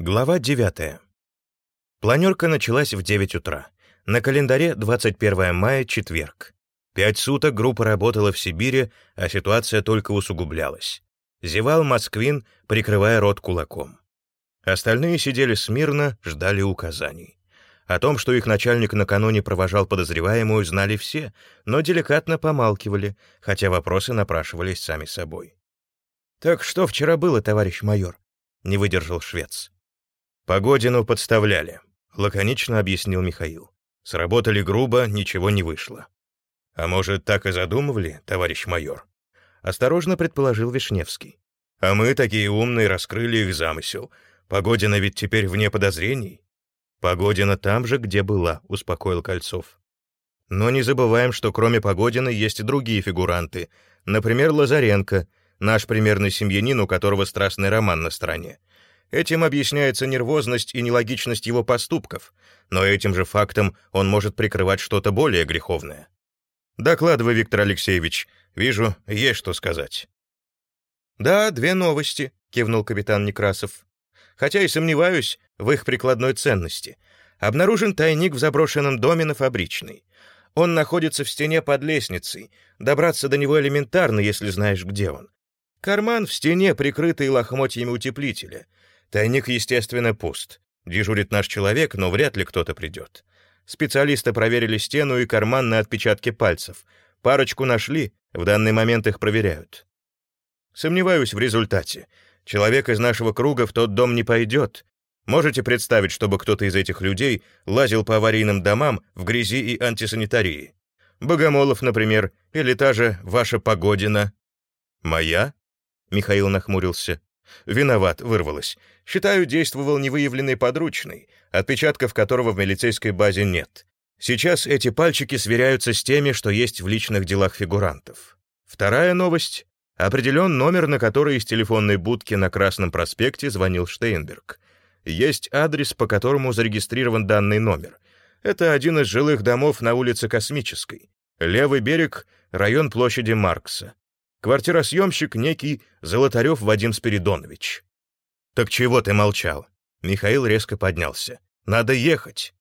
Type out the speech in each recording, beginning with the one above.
Глава 9. Планерка началась в 9 утра. На календаре 21 мая, четверг. Пять суток группа работала в Сибири, а ситуация только усугублялась. Зевал Москвин, прикрывая рот кулаком. Остальные сидели смирно, ждали указаний. О том, что их начальник накануне провожал подозреваемую, знали все, но деликатно помалкивали, хотя вопросы напрашивались сами собой. «Так что вчера было, товарищ майор?» — не выдержал швец. «Погодину подставляли», — лаконично объяснил Михаил. «Сработали грубо, ничего не вышло». «А может, так и задумывали, товарищ майор?» — осторожно предположил Вишневский. «А мы, такие умные, раскрыли их замысел. Погодина ведь теперь вне подозрений». «Погодина там же, где была», — успокоил Кольцов. «Но не забываем, что кроме Погодина есть и другие фигуранты. Например, Лазаренко, наш примерный семьянин, у которого страстный роман на стороне. Этим объясняется нервозность и нелогичность его поступков, но этим же фактом он может прикрывать что-то более греховное. Докладывай, Виктор Алексеевич. Вижу, есть что сказать. Да, две новости, кивнул капитан Некрасов. Хотя и сомневаюсь в их прикладной ценности. Обнаружен тайник в заброшенном доме на Фабричной. Он находится в стене под лестницей. Добраться до него элементарно, если знаешь, где он. Карман в стене, прикрытый лохмотьями утеплителя — Тайник, естественно, пуст. Дежурит наш человек, но вряд ли кто-то придет. Специалисты проверили стену и карман на отпечатки пальцев. Парочку нашли, в данный момент их проверяют. Сомневаюсь в результате. Человек из нашего круга в тот дом не пойдет. Можете представить, чтобы кто-то из этих людей лазил по аварийным домам в грязи и антисанитарии? Богомолов, например, или та же ваша Погодина. «Моя?» — Михаил нахмурился. «Виноват, вырвалось. Считаю, действовал невыявленный подручный, отпечатков которого в милицейской базе нет. Сейчас эти пальчики сверяются с теми, что есть в личных делах фигурантов. Вторая новость. Определен номер, на который из телефонной будки на Красном проспекте звонил Штейнберг. Есть адрес, по которому зарегистрирован данный номер. Это один из жилых домов на улице Космической. Левый берег — район площади Маркса. Квартиросъемщик некий Золотарев Вадим Спиридонович. «Так чего ты молчал?» Михаил резко поднялся. «Надо ехать».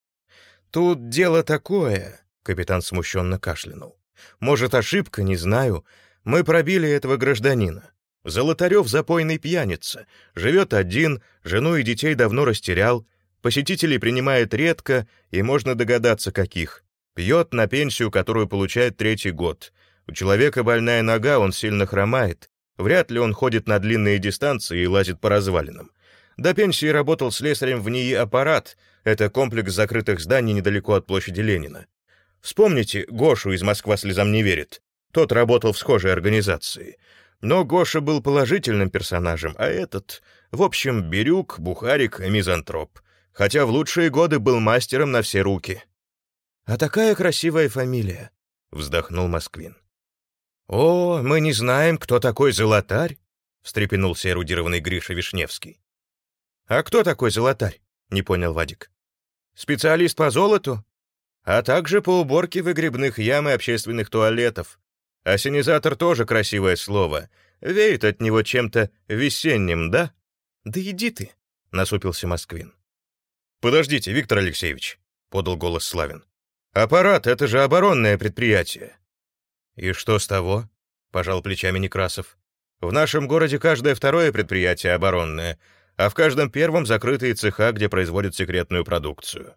«Тут дело такое», — капитан смущенно кашлянул. «Может, ошибка, не знаю. Мы пробили этого гражданина. Золотарев запойный пьяница. Живет один, жену и детей давно растерял. Посетителей принимает редко, и можно догадаться, каких. Пьет на пенсию, которую получает третий год. У человека больная нога, он сильно хромает. Вряд ли он ходит на длинные дистанции и лазит по развалинам. До пенсии работал слесарем в НИИ «Аппарат». Это комплекс закрытых зданий недалеко от площади Ленина. Вспомните Гошу из «Москва слезам не верит». Тот работал в схожей организации. Но Гоша был положительным персонажем, а этот, в общем, бирюк, бухарик и мизантроп. Хотя в лучшие годы был мастером на все руки. «А такая красивая фамилия», — вздохнул Москвин. «О, мы не знаем, кто такой Золотарь?» — встрепенулся эрудированный Гриша Вишневский. «А кто такой Золотарь?» — не понял Вадик. «Специалист по золоту, а также по уборке выгребных ям и общественных туалетов. Осенизатор тоже красивое слово. Веет от него чем-то весенним, да?» «Да иди ты», — насупился Москвин. «Подождите, Виктор Алексеевич», — подал голос Славин. «Аппарат — это же оборонное предприятие. «И что с того?» — пожал плечами Некрасов. «В нашем городе каждое второе предприятие оборонное, а в каждом первом закрытые цеха, где производят секретную продукцию».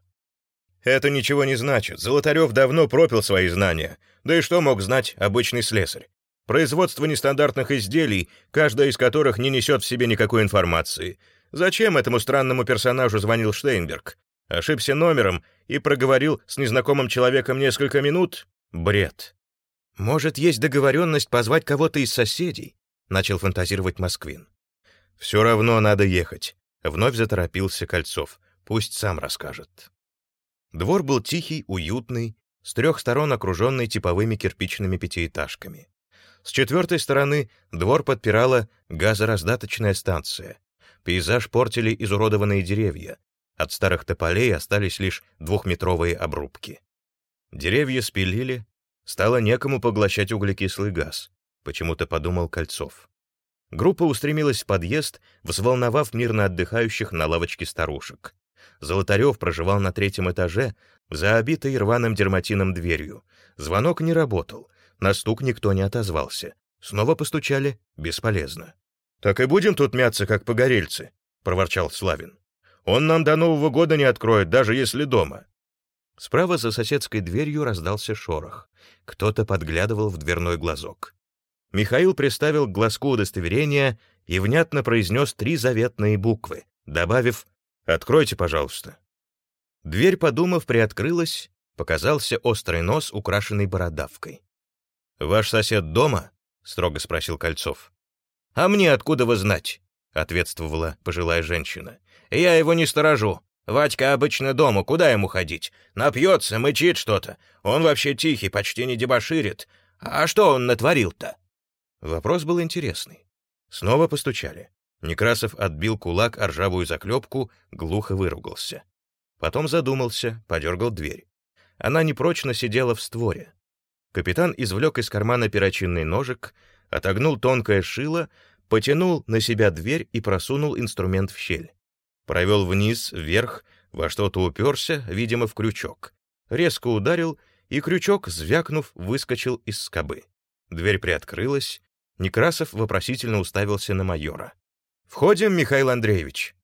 «Это ничего не значит. Золотарев давно пропил свои знания. Да и что мог знать обычный слесарь? Производство нестандартных изделий, каждая из которых не несет в себе никакой информации. Зачем этому странному персонажу звонил Штейнберг? Ошибся номером и проговорил с незнакомым человеком несколько минут? Бред. «Может, есть договоренность позвать кого-то из соседей?» — начал фантазировать Москвин. «Все равно надо ехать», — вновь заторопился Кольцов. «Пусть сам расскажет». Двор был тихий, уютный, с трех сторон окруженный типовыми кирпичными пятиэтажками. С четвертой стороны двор подпирала газораздаточная станция. Пейзаж портили изуродованные деревья. От старых тополей остались лишь двухметровые обрубки. Деревья спилили, Стало некому поглощать углекислый газ, почему-то подумал Кольцов. Группа устремилась в подъезд, взволновав мирно отдыхающих на лавочке старушек. Золотарев проживал на третьем этаже, за обитой рваным дерматином дверью. Звонок не работал, на стук никто не отозвался. Снова постучали, бесполезно. «Так и будем тут мяться, как погорельцы», — проворчал Славин. «Он нам до Нового года не откроет, даже если дома». Справа за соседской дверью раздался шорох. Кто-то подглядывал в дверной глазок. Михаил приставил к глазку удостоверение и внятно произнес три заветные буквы, добавив «Откройте, пожалуйста». Дверь, подумав, приоткрылась, показался острый нос, украшенный бородавкой. «Ваш сосед дома?» — строго спросил Кольцов. «А мне откуда вы знать?» — ответствовала пожилая женщина. «Я его не сторожу. Вадька обычно дома, куда ему ходить? Напьется, мычит что-то. Он вообще тихий, почти не дебоширит. А что он натворил-то?» Вопрос был интересный. Снова постучали. Некрасов отбил кулак о ржавую заклепку, глухо выругался. Потом задумался, подергал дверь. Она непрочно сидела в створе. Капитан извлек из кармана перочинный ножик, отогнул тонкое шило, потянул на себя дверь и просунул инструмент в щель. Провел вниз, вверх, во что-то уперся, видимо, в крючок. Резко ударил, и крючок, звякнув, выскочил из скобы. Дверь приоткрылась. Некрасов вопросительно уставился на майора. «Входим, Михаил Андреевич?»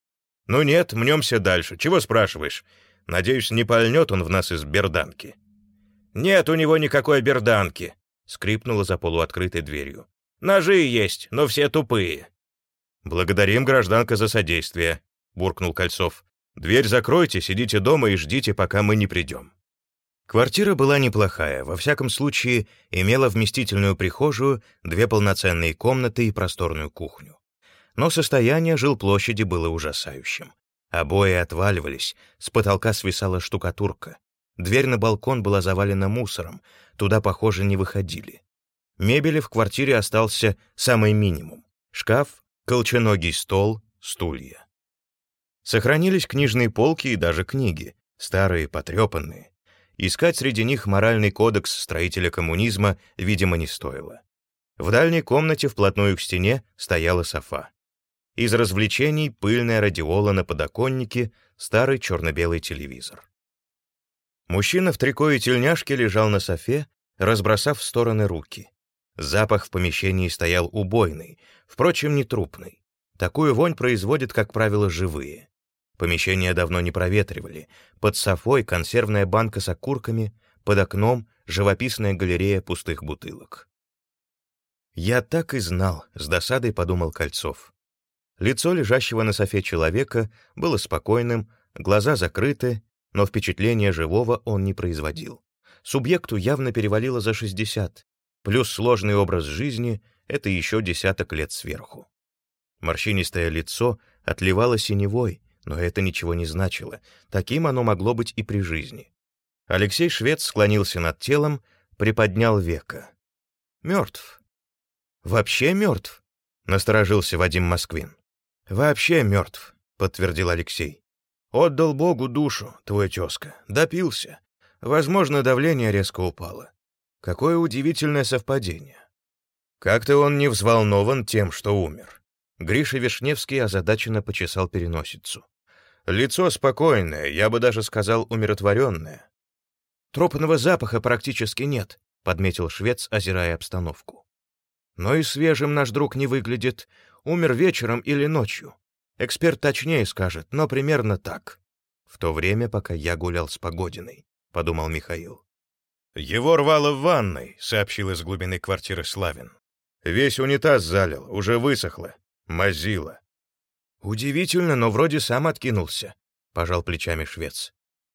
«Ну нет, мнемся дальше. Чего спрашиваешь? Надеюсь, не пальнет он в нас из берданки». «Нет у него никакой берданки», — скрипнула за полуоткрытой дверью. «Ножи есть, но все тупые». «Благодарим, гражданка, за содействие», — буркнул Кольцов. «Дверь закройте, сидите дома и ждите, пока мы не придем». Квартира была неплохая, во всяком случае, имела вместительную прихожую, две полноценные комнаты и просторную кухню. Но состояние жилплощади было ужасающим. Обои отваливались, с потолка свисала штукатурка. Дверь на балкон была завалена мусором, туда, похоже, не выходили. Мебели в квартире остался самый минимум. Шкаф, колченогий стол, стулья. Сохранились книжные полки и даже книги, старые, потрепанные. Искать среди них моральный кодекс строителя коммунизма, видимо, не стоило. В дальней комнате вплотную к стене стояла софа. Из развлечений пыльная радиола на подоконнике, старый черно-белый телевизор. Мужчина в трико и тельняшке лежал на софе, разбросав в стороны руки. Запах в помещении стоял убойный, впрочем, не трупный. Такую вонь производят, как правило, живые. Помещение давно не проветривали. Под софой консервная банка с окурками, под окном живописная галерея пустых бутылок. «Я так и знал», — с досадой подумал Кольцов. Лицо лежащего на софе человека было спокойным, глаза закрыты, но впечатление живого он не производил. Субъекту явно перевалило за 60, плюс сложный образ жизни — это еще десяток лет сверху. Морщинистое лицо отливало синевой, но это ничего не значило, таким оно могло быть и при жизни. Алексей Швец склонился над телом, приподнял века. «Мертв». «Вообще мертв?» — насторожился Вадим Москвин. «Вообще мертв», — подтвердил Алексей. «Отдал Богу душу, твой тезка, допился. Возможно, давление резко упало. Какое удивительное совпадение. Как-то он не взволнован тем, что умер». Гриша Вишневский озадаченно почесал переносицу. Лицо спокойное, я бы даже сказал умиротворенное. «Тропного запаха практически нет», — подметил швец, озирая обстановку. «Но и свежим наш друг не выглядит, Умер вечером или ночью. Эксперт точнее скажет, но примерно так. В то время, пока я гулял с Погодиной, — подумал Михаил. «Его рвало в ванной», — сообщил из глубины квартиры Славин. «Весь унитаз залил, уже высохло. Мазила». «Удивительно, но вроде сам откинулся», — пожал плечами швец.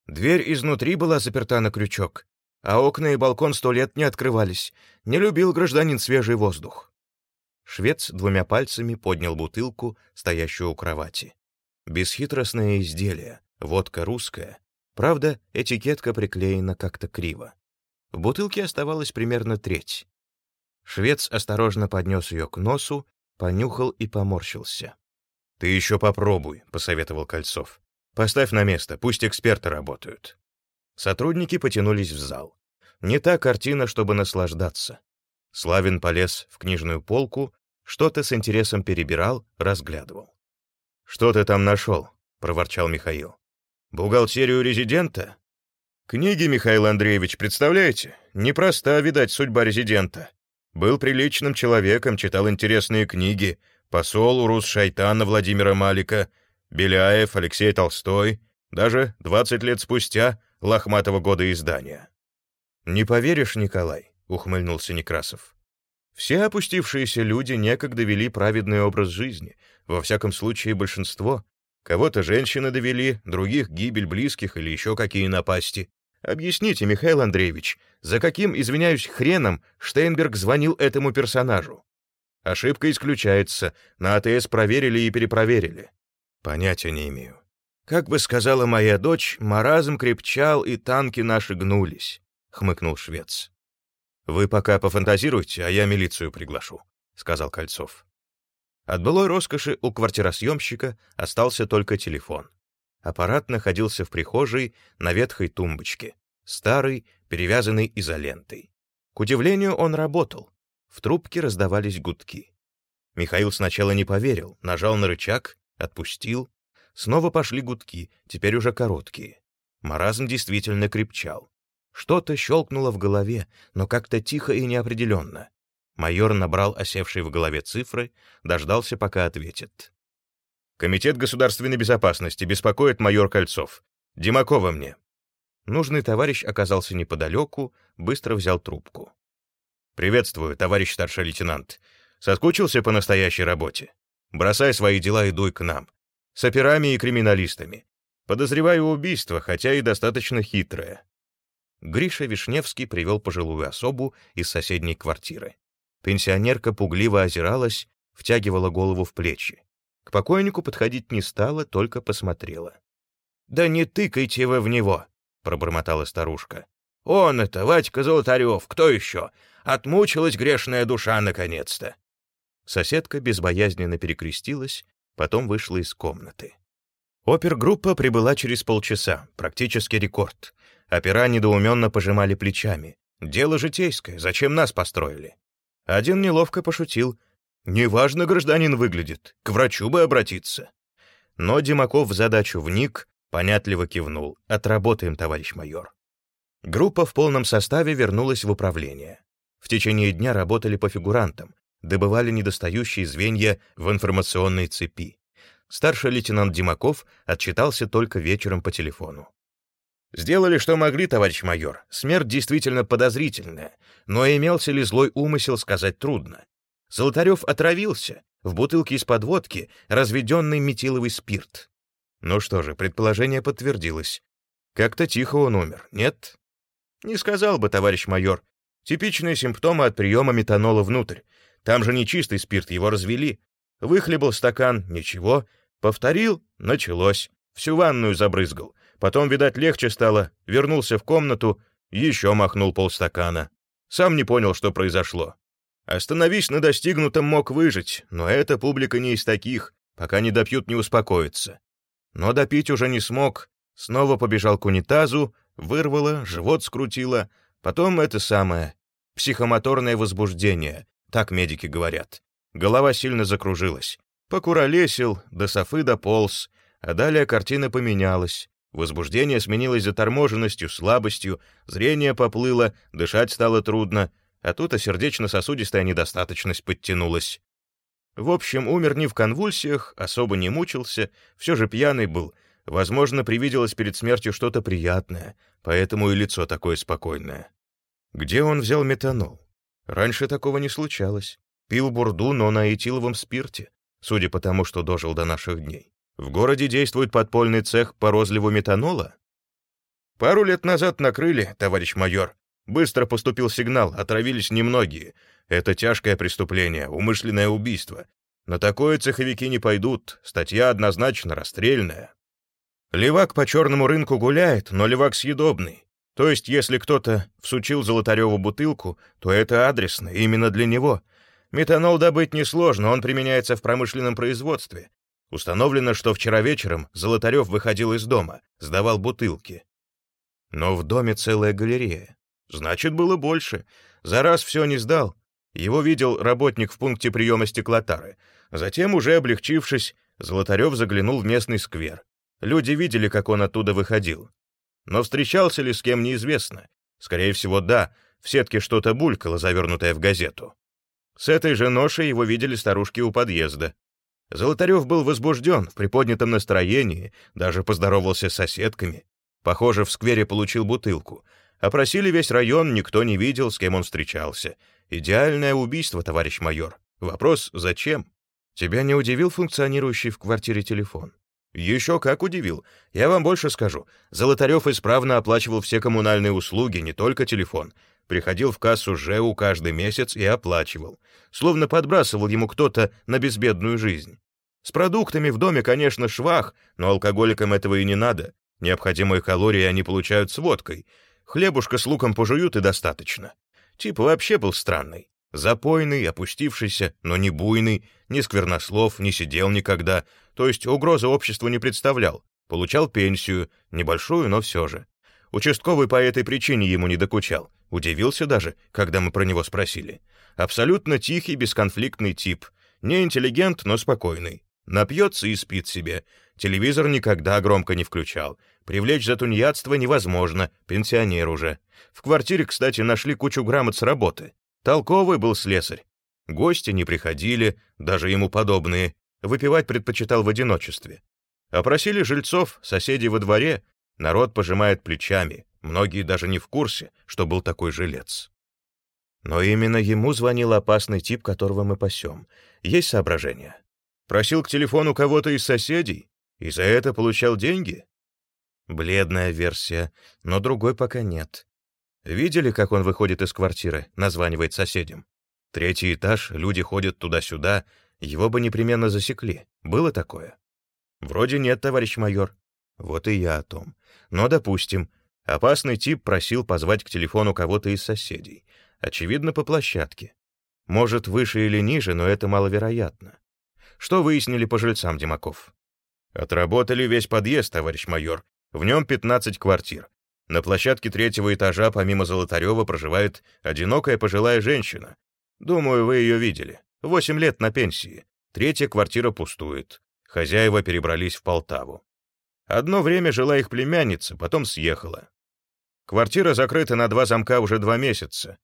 «Дверь изнутри была заперта на крючок, а окна и балкон сто лет не открывались. Не любил гражданин свежий воздух». Швец двумя пальцами поднял бутылку, стоящую у кровати. Бесхитростное изделие, водка русская. Правда, этикетка приклеена как-то криво. В бутылке оставалась примерно треть. Швец осторожно поднес ее к носу, понюхал и поморщился. «Ты еще попробуй», — посоветовал Кольцов. «Поставь на место, пусть эксперты работают». Сотрудники потянулись в зал. Не та картина, чтобы наслаждаться. Славин полез в книжную полку, что-то с интересом перебирал, разглядывал. «Что ты там нашел?» — проворчал Михаил. «Бухгалтерию резидента?» «Книги, Михаил Андреевич, представляете? Непроста, видать, судьба резидента. Был приличным человеком, читал интересные книги. Посол Урус Шайтана Владимира Малика, Беляев, Алексей Толстой, даже 20 лет спустя лохматого года издания. «Не поверишь, Николай», — ухмыльнулся Некрасов. «Все опустившиеся люди некогда вели праведный образ жизни, во всяком случае большинство. Кого-то женщины довели, других — гибель близких или еще какие напасти. Объясните, Михаил Андреевич, за каким, извиняюсь, хреном Штейнберг звонил этому персонажу? Ошибка исключается, на АТС проверили и перепроверили. Понятия не имею. Как бы сказала моя дочь, маразм крепчал, и танки наши гнулись, — хмыкнул швец. Вы пока пофантазируйте, а я милицию приглашу, — сказал Кольцов. От былой роскоши у квартиросъемщика остался только телефон. Аппарат находился в прихожей на ветхой тумбочке, старый, перевязанный изолентой. К удивлению, он работал. В трубке раздавались гудки. Михаил сначала не поверил, нажал на рычаг, отпустил. Снова пошли гудки, теперь уже короткие. Маразм действительно крепчал. Что-то щелкнуло в голове, но как-то тихо и неопределенно. Майор набрал осевшие в голове цифры, дождался, пока ответит. Комитет государственной безопасности беспокоит майор Кольцов. Димакова мне. Нужный товарищ оказался неподалеку, быстро взял трубку. «Приветствую, товарищ старший лейтенант. Соскучился по настоящей работе? Бросай свои дела и дуй к нам. С операми и криминалистами. Подозреваю убийство, хотя и достаточно хитрое». Гриша Вишневский привел пожилую особу из соседней квартиры. Пенсионерка пугливо озиралась, втягивала голову в плечи. К покойнику подходить не стала, только посмотрела. «Да не тыкайте вы в него!» — пробормотала старушка. «Он это, Вадька Золотарев, кто еще? Отмучилась грешная душа наконец-то!» Соседка безбоязненно перекрестилась, потом вышла из комнаты. Опергруппа прибыла через полчаса, практически рекорд. Опера недоуменно пожимали плечами. «Дело житейское, зачем нас построили?» Один неловко пошутил — Неважно, гражданин выглядит, к врачу бы обратиться. Но Димаков в задачу вник, понятливо кивнул. Отработаем, товарищ майор. Группа в полном составе вернулась в управление. В течение дня работали по фигурантам, добывали недостающие звенья в информационной цепи. Старший лейтенант Димаков отчитался только вечером по телефону. «Сделали, что могли, товарищ майор. Смерть действительно подозрительная, но имелся ли злой умысел, сказать трудно. Золотарев отравился, в бутылке из-под водки разведенный метиловый спирт. Ну что же, предположение подтвердилось. Как-то тихо он умер, нет? Не сказал бы, товарищ майор. Типичные симптомы от приема метанола внутрь. Там же не чистый спирт, его развели. Выхлебал стакан, ничего. Повторил, началось. Всю ванную забрызгал. Потом, видать, легче стало. Вернулся в комнату, еще махнул полстакана. Сам не понял, что произошло. Остановись на достигнутом мог выжить, но эта публика не из таких, пока не допьют, не успокоится. Но допить уже не смог, снова побежал к унитазу, вырвало, живот скрутило, потом это самое, психомоторное возбуждение, так медики говорят. Голова сильно закружилась. Покуролесил, до софы дополз, а далее картина поменялась. Возбуждение сменилось заторможенностью, слабостью, зрение поплыло, дышать стало трудно, а тут и сердечно-сосудистая недостаточность подтянулась. В общем, умер не в конвульсиях, особо не мучился, все же пьяный был. Возможно, привиделось перед смертью что-то приятное, поэтому и лицо такое спокойное. Где он взял метанол? Раньше такого не случалось. Пил бурду, но на этиловом спирте, судя по тому, что дожил до наших дней. В городе действует подпольный цех по розливу метанола? Пару лет назад накрыли, товарищ майор, Быстро поступил сигнал, отравились немногие. Это тяжкое преступление, умышленное убийство. На такое цеховики не пойдут, статья однозначно расстрельная. Левак по черному рынку гуляет, но левак съедобный. То есть, если кто-то всучил Золотареву бутылку, то это адресно, именно для него. Метанол добыть несложно, он применяется в промышленном производстве. Установлено, что вчера вечером Золотарев выходил из дома, сдавал бутылки. Но в доме целая галерея. Значит, было больше. За раз все не сдал. Его видел работник в пункте приема стеклотары. Затем, уже облегчившись, Золотарев заглянул в местный сквер. Люди видели, как он оттуда выходил. Но встречался ли с кем, неизвестно. Скорее всего, да, в сетке что-то булькало, завернутое в газету. С этой же ношей его видели старушки у подъезда. Золотарев был возбужден, в приподнятом настроении, даже поздоровался с соседками. Похоже, в сквере получил бутылку. Опросили весь район, никто не видел, с кем он встречался. Идеальное убийство, товарищ майор. Вопрос, зачем? Тебя не удивил функционирующий в квартире телефон? Еще как удивил. Я вам больше скажу. Золотарев исправно оплачивал все коммунальные услуги, не только телефон. Приходил в кассу ЖЭУ каждый месяц и оплачивал. Словно подбрасывал ему кто-то на безбедную жизнь. С продуктами в доме, конечно, швах, но алкоголикам этого и не надо. Необходимые калории они получают с водкой. Хлебушка с луком пожуют и достаточно. Тип вообще был странный. Запойный, опустившийся, но не буйный, ни сквернослов, не сидел никогда, то есть угрозы обществу не представлял. Получал пенсию, небольшую, но все же. Участковый по этой причине ему не докучал. Удивился даже, когда мы про него спросили. Абсолютно тихий, бесконфликтный тип. Не интеллигент, но спокойный. Напьется и спит себе. Телевизор никогда громко не включал. Привлечь за тунеядство невозможно, пенсионер уже. В квартире, кстати, нашли кучу грамот с работы. Толковый был слесарь. Гости не приходили, даже ему подобные. Выпивать предпочитал в одиночестве. Опросили жильцов, соседей во дворе. Народ пожимает плечами. Многие даже не в курсе, что был такой жилец. Но именно ему звонил опасный тип, которого мы пасем. Есть соображения? Просил к телефону кого-то из соседей? И за это получал деньги? Бледная версия, но другой пока нет. Видели, как он выходит из квартиры, названивает соседям? Третий этаж, люди ходят туда-сюда, его бы непременно засекли. Было такое? Вроде нет, товарищ майор. Вот и я о том. Но, допустим, Опасный тип просил позвать к телефону кого-то из соседей. Очевидно, по площадке. Может, выше или ниже, но это маловероятно. Что выяснили по жильцам Димаков? Отработали весь подъезд, товарищ майор. В нем 15 квартир. На площадке третьего этажа, помимо Золотарева, проживает одинокая пожилая женщина. Думаю, вы ее видели. Восемь лет на пенсии. Третья квартира пустует. Хозяева перебрались в Полтаву. Одно время жила их племянница, потом съехала. Квартира закрыта на два замка уже два месяца.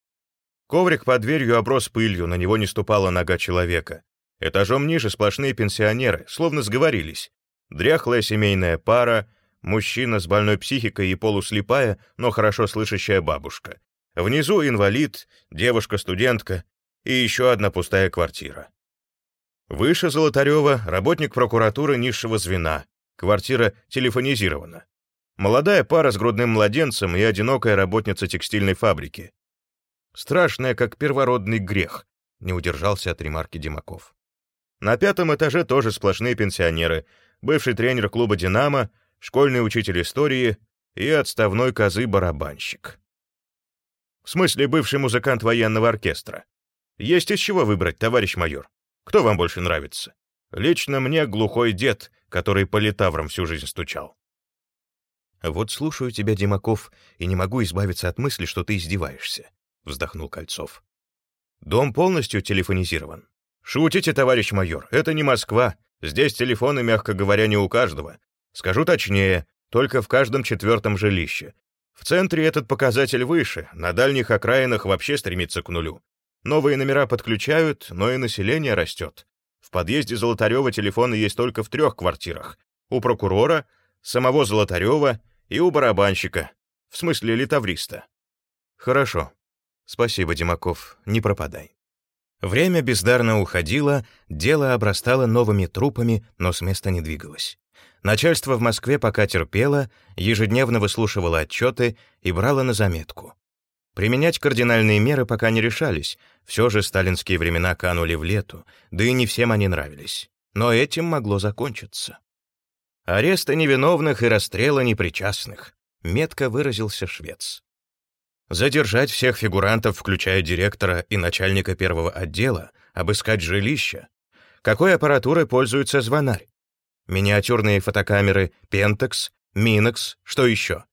Коврик под дверью оброс пылью, на него не ступала нога человека. Этажом ниже сплошные пенсионеры, словно сговорились. Дряхлая семейная пара, мужчина с больной психикой и полуслепая, но хорошо слышащая бабушка. Внизу инвалид, девушка-студентка и еще одна пустая квартира. Выше Золотарева работник прокуратуры низшего звена, Квартира телефонизирована. Молодая пара с грудным младенцем и одинокая работница текстильной фабрики. Страшная, как первородный грех, не удержался от ремарки Димаков. На пятом этаже тоже сплошные пенсионеры, бывший тренер клуба «Динамо», школьный учитель истории и отставной козы-барабанщик. В смысле, бывший музыкант военного оркестра. Есть из чего выбрать, товарищ майор. Кто вам больше нравится? Лично мне глухой дед, который по литаврам всю жизнь стучал. «Вот слушаю тебя, Димаков, и не могу избавиться от мысли, что ты издеваешься», — вздохнул Кольцов. «Дом полностью телефонизирован». «Шутите, товарищ майор, это не Москва. Здесь телефоны, мягко говоря, не у каждого. Скажу точнее, только в каждом четвертом жилище. В центре этот показатель выше, на дальних окраинах вообще стремится к нулю. Новые номера подключают, но и население растет. В подъезде Золотарева телефоны есть только в трех квартирах. У прокурора, самого Золотарева и у барабанщика. В смысле литавриста. Хорошо. Спасибо, Димаков, не пропадай. Время бездарно уходило, дело обрастало новыми трупами, но с места не двигалось. Начальство в Москве пока терпело, ежедневно выслушивало отчеты и брало на заметку. Применять кардинальные меры пока не решались, все же сталинские времена канули в лету, да и не всем они нравились. Но этим могло закончиться. Аресты невиновных и расстрела непричастных, метко выразился швец. Задержать всех фигурантов, включая директора и начальника первого отдела, обыскать жилища. Какой аппаратурой пользуется звонарь? Миниатюрные фотокамеры Pentax, Minox, что еще?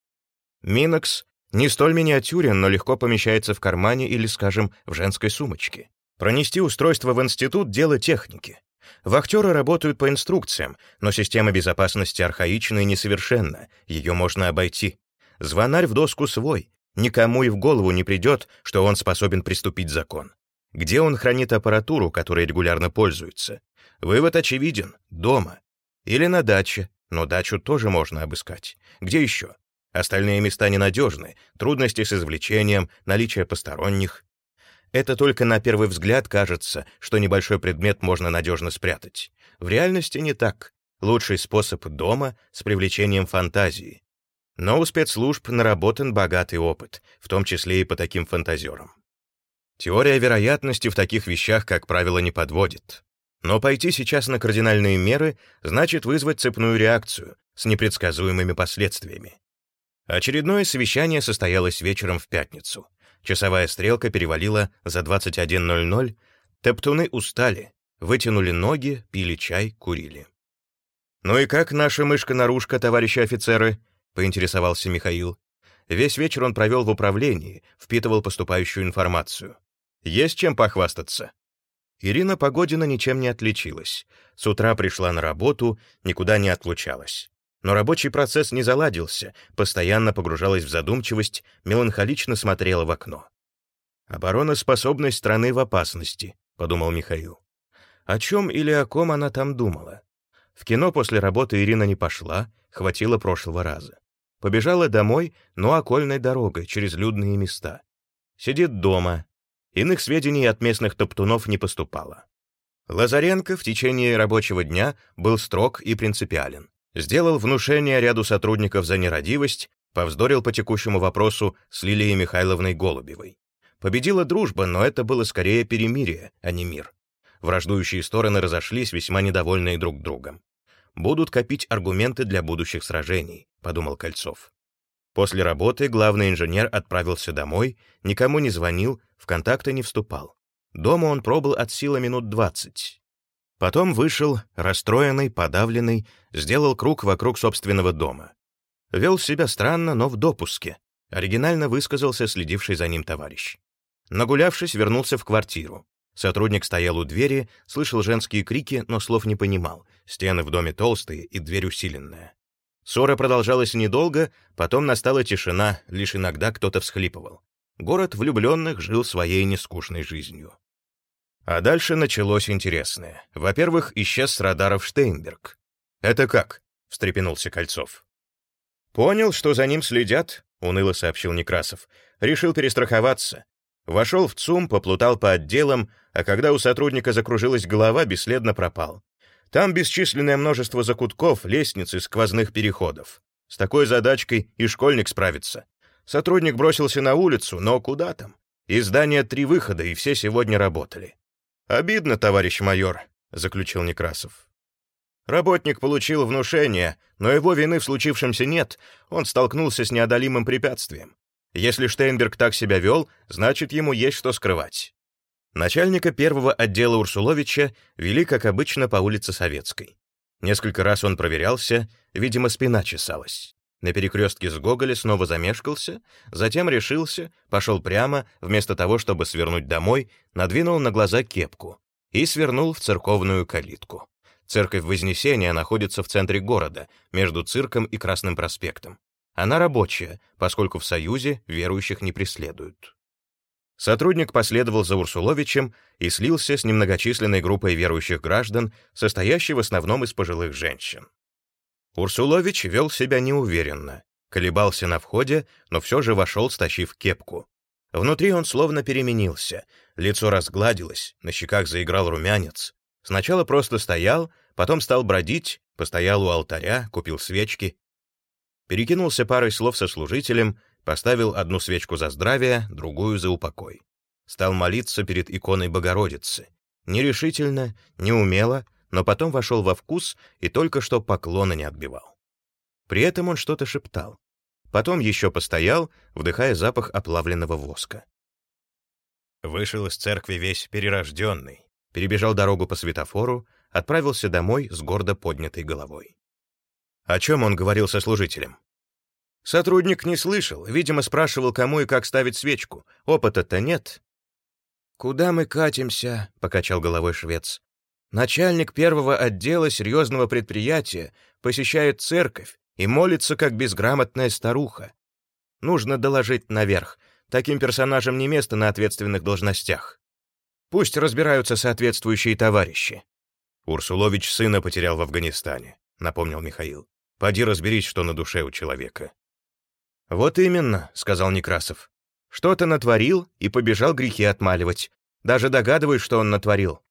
Minox не столь миниатюрен, но легко помещается в кармане или, скажем, в женской сумочке. Пронести устройство в институт — дело техники. Вахтеры работают по инструкциям, но система безопасности архаична и несовершенна, ее можно обойти. Звонарь в доску свой, никому и в голову не придет, что он способен приступить закон. Где он хранит аппаратуру, которой регулярно пользуется? Вывод очевиден — дома. Или на даче, но дачу тоже можно обыскать. Где еще? Остальные места ненадежны, трудности с извлечением, наличие посторонних. Это только на первый взгляд кажется, что небольшой предмет можно надежно спрятать. В реальности не так. Лучший способ дома с привлечением фантазии. Но у спецслужб наработан богатый опыт, в том числе и по таким фантазерам. Теория вероятности в таких вещах, как правило, не подводит. Но пойти сейчас на кардинальные меры значит вызвать цепную реакцию с непредсказуемыми последствиями. Очередное совещание состоялось вечером в пятницу. Часовая стрелка перевалила за 21.00, тептуны устали, вытянули ноги, пили чай, курили. «Ну и как наша мышка-нарушка, товарищи офицеры?» — поинтересовался Михаил. Весь вечер он провел в управлении, впитывал поступающую информацию. Есть чем похвастаться. Ирина Погодина ничем не отличилась. С утра пришла на работу, никуда не отлучалась. Но рабочий процесс не заладился, постоянно погружалась в задумчивость, меланхолично смотрела в окно. «Обороноспособность страны в опасности», — подумал Михаил. О чем или о ком она там думала? В кино после работы Ирина не пошла, хватило прошлого раза. Побежала домой, но окольной дорогой, через людные места. Сидит дома, Иных сведений от местных топтунов не поступало. Лазаренко в течение рабочего дня был строг и принципиален. Сделал внушение ряду сотрудников за нерадивость, повздорил по текущему вопросу с Лилией Михайловной Голубевой. Победила дружба, но это было скорее перемирие, а не мир. Враждующие стороны разошлись, весьма недовольные друг другом. «Будут копить аргументы для будущих сражений», — подумал Кольцов. После работы главный инженер отправился домой, никому не звонил, в контакты не вступал. Дома он пробыл от силы минут двадцать. Потом вышел, расстроенный, подавленный, сделал круг вокруг собственного дома. Вел себя странно, но в допуске. Оригинально высказался следивший за ним товарищ. Нагулявшись, вернулся в квартиру. Сотрудник стоял у двери, слышал женские крики, но слов не понимал. Стены в доме толстые и дверь усиленная. Ссора продолжалась недолго, потом настала тишина, лишь иногда кто-то всхлипывал. Город влюбленных жил своей нескучной жизнью. А дальше началось интересное. Во-первых, исчез с радаров Штейнберг. «Это как?» — встрепенулся Кольцов. «Понял, что за ним следят», — уныло сообщил Некрасов. «Решил перестраховаться. Вошел в ЦУМ, поплутал по отделам, а когда у сотрудника закружилась голова, бесследно пропал. Там бесчисленное множество закутков, лестниц и сквозных переходов. С такой задачкой и школьник справится. Сотрудник бросился на улицу, но куда там? Из здания три выхода, и все сегодня работали. «Обидно, товарищ майор», — заключил Некрасов. Работник получил внушение, но его вины в случившемся нет, он столкнулся с неодолимым препятствием. Если Штейнберг так себя вел, значит, ему есть что скрывать. Начальника первого отдела Урсуловича вели, как обычно, по улице Советской. Несколько раз он проверялся, видимо, спина чесалась. На перекрестке с Гоголя снова замешкался, затем решился, пошел прямо, вместо того, чтобы свернуть домой, надвинул на глаза кепку и свернул в церковную калитку. Церковь Вознесения находится в центре города, между цирком и Красным проспектом. Она рабочая, поскольку в Союзе верующих не преследуют. Сотрудник последовал за Урсуловичем и слился с немногочисленной группой верующих граждан, состоящей в основном из пожилых женщин. Урсулович вел себя неуверенно, колебался на входе, но все же вошел, стащив кепку. Внутри он словно переменился, лицо разгладилось, на щеках заиграл румянец. Сначала просто стоял, потом стал бродить, постоял у алтаря, купил свечки. Перекинулся парой слов со служителем, Поставил одну свечку за здравие, другую за упокой. Стал молиться перед иконой Богородицы. Нерешительно, неумело, но потом вошел во вкус и только что поклона не отбивал. При этом он что-то шептал. Потом еще постоял, вдыхая запах оплавленного воска. Вышел из церкви весь перерожденный, перебежал дорогу по светофору, отправился домой с гордо поднятой головой. О чем он говорил со служителем? Сотрудник не слышал, видимо, спрашивал, кому и как ставить свечку. Опыта-то нет. «Куда мы катимся?» — покачал головой швец. «Начальник первого отдела серьезного предприятия посещает церковь и молится, как безграмотная старуха. Нужно доложить наверх. Таким персонажам не место на ответственных должностях. Пусть разбираются соответствующие товарищи». «Урсулович сына потерял в Афганистане», — напомнил Михаил. «Поди разберись, что на душе у человека». «Вот именно», — сказал Некрасов. «Что-то натворил и побежал грехи отмаливать. Даже догадываюсь, что он натворил.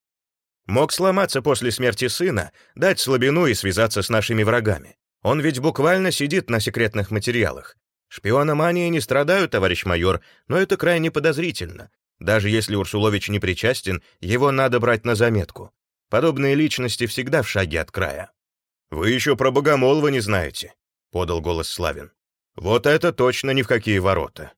Мог сломаться после смерти сына, дать слабину и связаться с нашими врагами. Он ведь буквально сидит на секретных материалах. Шпиономании не страдают, товарищ майор, но это крайне подозрительно. Даже если Урсулович не причастен, его надо брать на заметку. Подобные личности всегда в шаге от края. «Вы еще про Богомолова не знаете», — подал голос Славин. «Вот это точно ни в какие ворота».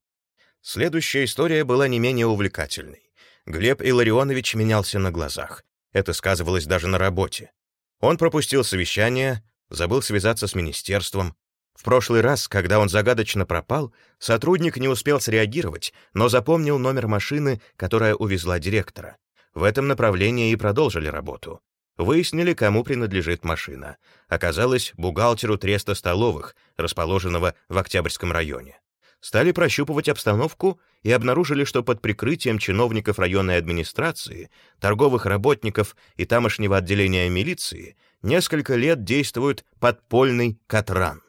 Следующая история была не менее увлекательной. Глеб Илларионович менялся на глазах. Это сказывалось даже на работе. Он пропустил совещание, забыл связаться с министерством. В прошлый раз, когда он загадочно пропал, сотрудник не успел среагировать, но запомнил номер машины, которая увезла директора. В этом направлении и продолжили работу. Выяснили, кому принадлежит машина. Оказалось, бухгалтеру треста столовых, расположенного в Октябрьском районе. Стали прощупывать обстановку и обнаружили, что под прикрытием чиновников районной администрации, торговых работников и тамошнего отделения милиции несколько лет действует подпольный Катран.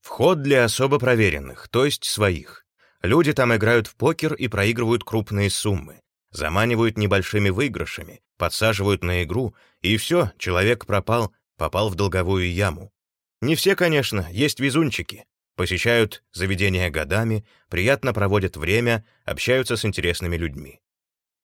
Вход для особо проверенных, то есть своих. Люди там играют в покер и проигрывают крупные суммы заманивают небольшими выигрышами, подсаживают на игру, и все, человек пропал, попал в долговую яму. Не все, конечно, есть везунчики. Посещают заведения годами, приятно проводят время, общаются с интересными людьми.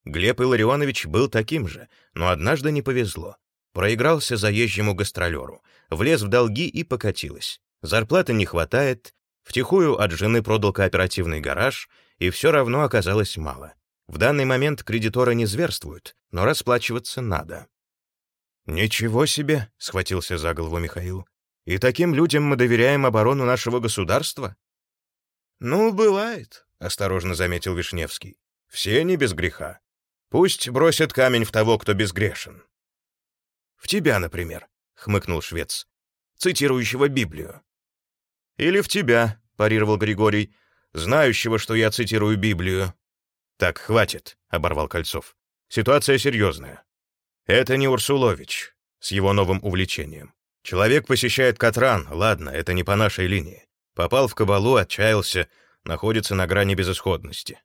Глеб Илларионович был таким же, но однажды не повезло. Проигрался заезжему гастролеру, влез в долги и покатилось. Зарплаты не хватает, втихую от жены продал кооперативный гараж, и все равно оказалось мало. В данный момент кредиторы не зверствуют, но расплачиваться надо. «Ничего себе!» — схватился за голову Михаил. «И таким людям мы доверяем оборону нашего государства?» «Ну, бывает», — осторожно заметил Вишневский. «Все не без греха. Пусть бросят камень в того, кто безгрешен». «В тебя, например», — хмыкнул швец, цитирующего Библию. «Или в тебя», — парировал Григорий, знающего, что я цитирую Библию. «Так, хватит», — оборвал Кольцов. «Ситуация серьезная. Это не Урсулович с его новым увлечением. Человек посещает Катран, ладно, это не по нашей линии. Попал в кабалу, отчаялся, находится на грани безысходности.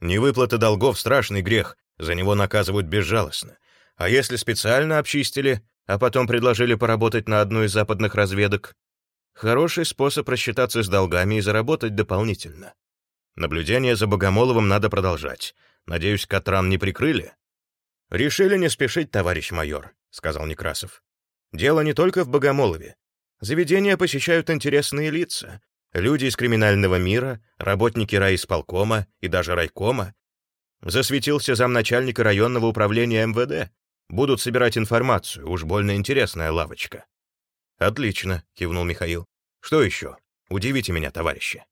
Невыплата долгов — страшный грех, за него наказывают безжалостно. А если специально обчистили, а потом предложили поработать на одну из западных разведок? Хороший способ рассчитаться с долгами и заработать дополнительно. Наблюдение за Богомоловым надо продолжать. Надеюсь, Катран не прикрыли?» «Решили не спешить, товарищ майор», — сказал Некрасов. «Дело не только в Богомолове. Заведения посещают интересные лица. Люди из криминального мира, работники райисполкома и даже райкома. Засветился замначальника районного управления МВД. Будут собирать информацию, уж больно интересная лавочка». «Отлично», — кивнул Михаил. «Что еще? Удивите меня, товарищи».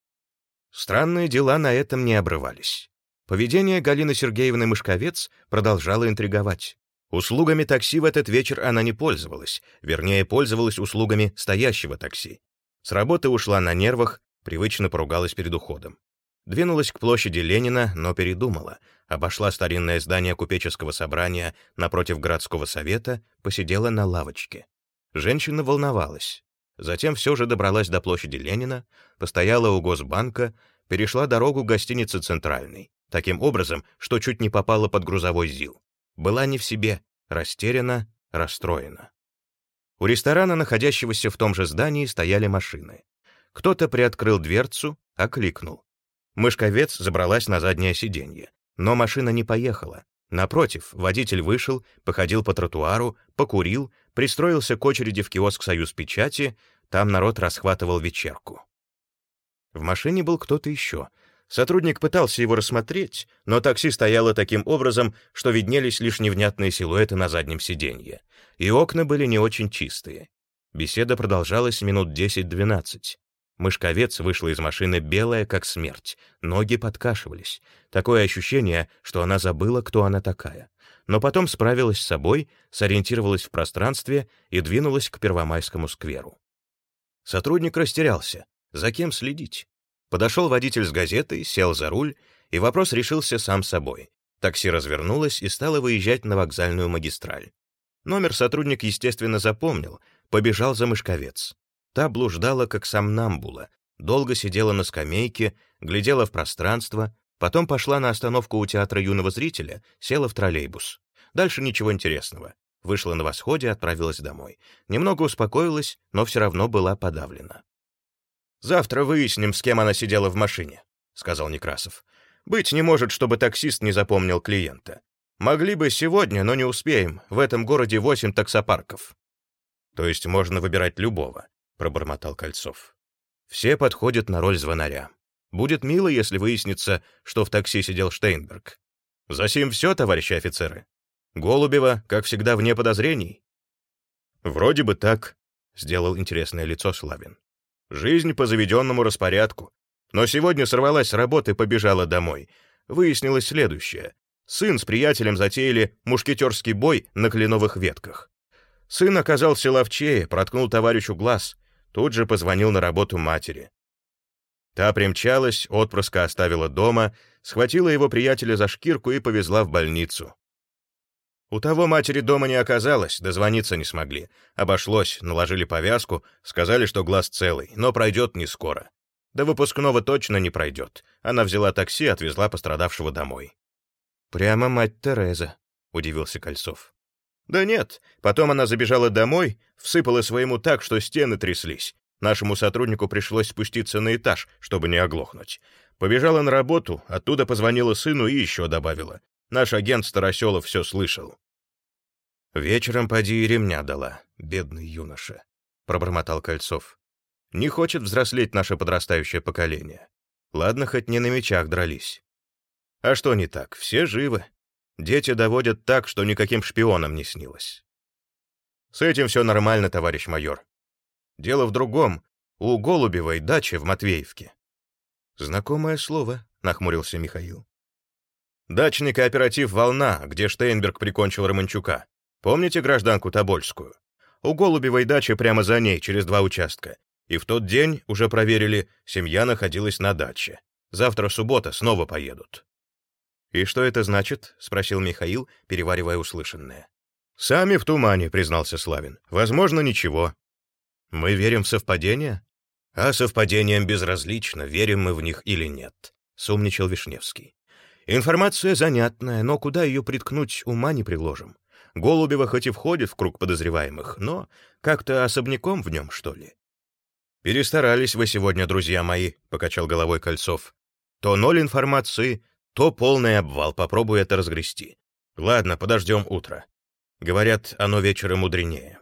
Странные дела на этом не обрывались. Поведение Галины Сергеевны Мышковец продолжало интриговать. Услугами такси в этот вечер она не пользовалась, вернее, пользовалась услугами стоящего такси. С работы ушла на нервах, привычно поругалась перед уходом. Двинулась к площади Ленина, но передумала, обошла старинное здание купеческого собрания напротив городского совета, посидела на лавочке. Женщина волновалась. Затем все же добралась до площади Ленина, постояла у Госбанка, перешла дорогу к гостинице «Центральный», таким образом, что чуть не попала под грузовой ЗИЛ. Была не в себе, растеряна, расстроена. У ресторана, находящегося в том же здании, стояли машины. Кто-то приоткрыл дверцу, окликнул. Мышковец забралась на заднее сиденье, но машина не поехала. Напротив, водитель вышел, походил по тротуару, покурил, пристроился к очереди в киоск «Союз печати», там народ расхватывал вечерку. В машине был кто-то еще. Сотрудник пытался его рассмотреть, но такси стояло таким образом, что виднелись лишь невнятные силуэты на заднем сиденье, и окна были не очень чистые. Беседа продолжалась минут 10-12. Мышковец вышла из машины белая, как смерть. Ноги подкашивались. Такое ощущение, что она забыла, кто она такая. Но потом справилась с собой, сориентировалась в пространстве и двинулась к Первомайскому скверу. Сотрудник растерялся. За кем следить? Подошел водитель с газетой, сел за руль, и вопрос решился сам собой. Такси развернулось и стало выезжать на вокзальную магистраль. Номер сотрудник, естественно, запомнил, побежал за мышковец. Та блуждала, как сомнамбула, долго сидела на скамейке, глядела в пространство, потом пошла на остановку у театра юного зрителя, села в троллейбус. Дальше ничего интересного. Вышла на восходе, отправилась домой. Немного успокоилась, но все равно была подавлена. «Завтра выясним, с кем она сидела в машине», — сказал Некрасов. «Быть не может, чтобы таксист не запомнил клиента. Могли бы сегодня, но не успеем. В этом городе восемь таксопарков». «То есть можно выбирать любого», — пробормотал Кольцов. «Все подходят на роль звонаря. Будет мило, если выяснится, что в такси сидел Штейнберг. Засим все, товарищи офицеры. Голубева, как всегда, вне подозрений». «Вроде бы так», — сделал интересное лицо Славин. Жизнь по заведенному распорядку. Но сегодня сорвалась с работы побежала домой. Выяснилось следующее. Сын с приятелем затеяли мушкетерский бой на кленовых ветках. Сын оказался ловчее, проткнул товарищу глаз, тут же позвонил на работу матери. Та примчалась, отпрыска оставила дома, схватила его приятеля за шкирку и повезла в больницу. У того матери дома не оказалось, дозвониться не смогли. Обошлось, наложили повязку, сказали, что глаз целый, но пройдет не скоро. До выпускного точно не пройдет. Она взяла такси, отвезла пострадавшего домой. «Прямо мать Тереза», — удивился Кольцов. «Да нет, потом она забежала домой, всыпала своему так, что стены тряслись. Нашему сотруднику пришлось спуститься на этаж, чтобы не оглохнуть. Побежала на работу, оттуда позвонила сыну и еще добавила. Наш агент Староселов все слышал. «Вечером поди и ремня дала, бедный юноша», — пробормотал Кольцов. «Не хочет взрослеть наше подрастающее поколение. Ладно, хоть не на мечах дрались. А что не так, все живы. Дети доводят так, что никаким шпионам не снилось. С этим все нормально, товарищ майор. Дело в другом. У Голубевой дача в Матвеевке. Знакомое слово, нахмурился Михаил. Дачный кооператив «Волна», где Штейнберг прикончил Романчука. Помните гражданку Тобольскую? У Голубевой дачи прямо за ней, через два участка. И в тот день, уже проверили, семья находилась на даче. Завтра суббота, снова поедут. «И что это значит?» — спросил Михаил, переваривая услышанное. «Сами в тумане», — признался Славин. «Возможно, ничего». «Мы верим в совпадения?» «А совпадениям безразлично, верим мы в них или нет», — сумничал Вишневский. Информация занятная, но куда ее приткнуть, ума не приложим. Голубева хоть и входит в круг подозреваемых, но как-то особняком в нем, что ли. «Перестарались вы сегодня, друзья мои», — покачал головой Кольцов. «То ноль информации, то полный обвал, попробуй это разгрести. Ладно, подождем утро. Говорят, оно вечером мудренее».